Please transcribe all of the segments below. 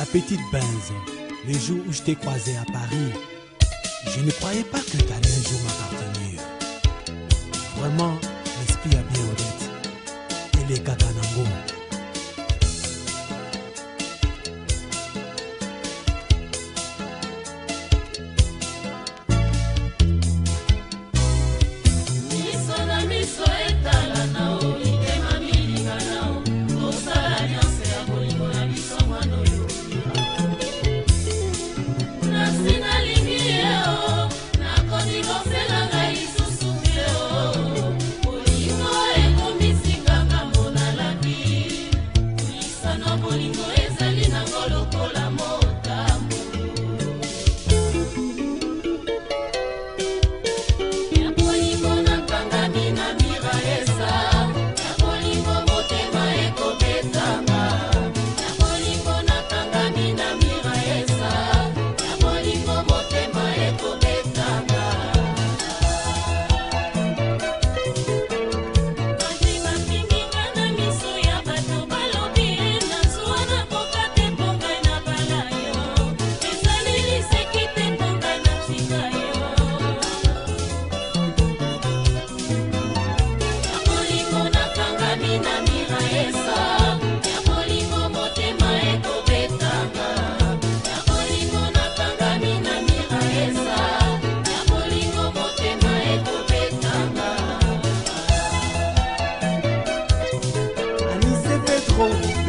La petite Benz, les jours où je t'ai croisé à Paris, je ne croyais pas que t'allais un jour m'appartenir. Vraiment, l'esprit a bien honnête. Et les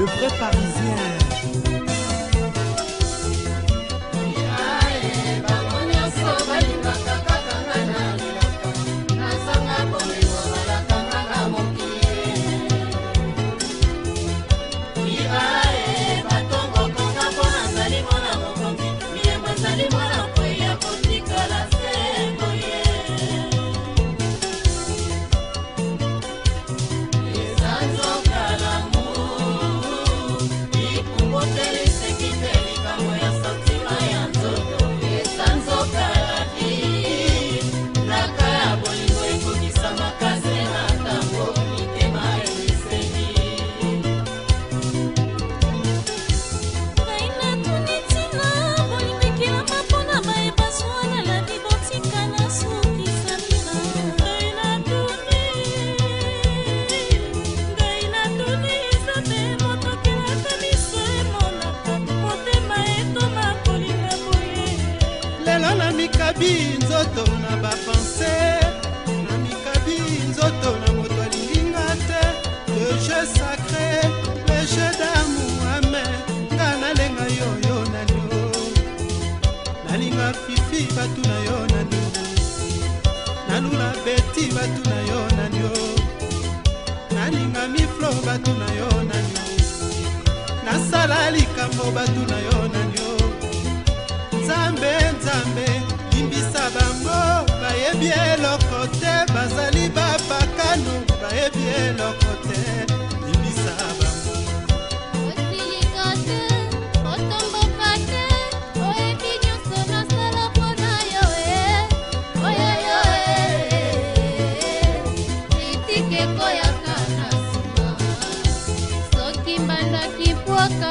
le vrai parisien. mikabi nzoto na bapense na mikabi nzoto na moto alinginga te le jeu sacré le jeu damour ame nga nalenga yoyo nanio nalinga fifi batu na yo nanio naluna beti batu na yo nanio nalinga miflo batu na yo nanio nasala likambo batu na yo nanio eloko te bimisa bango osilika te otomboka te oyebi nyonso nasala mpona yo e eh. oyoyo e eh. kritike ekoyaka na nsima soki mbandaki pwaka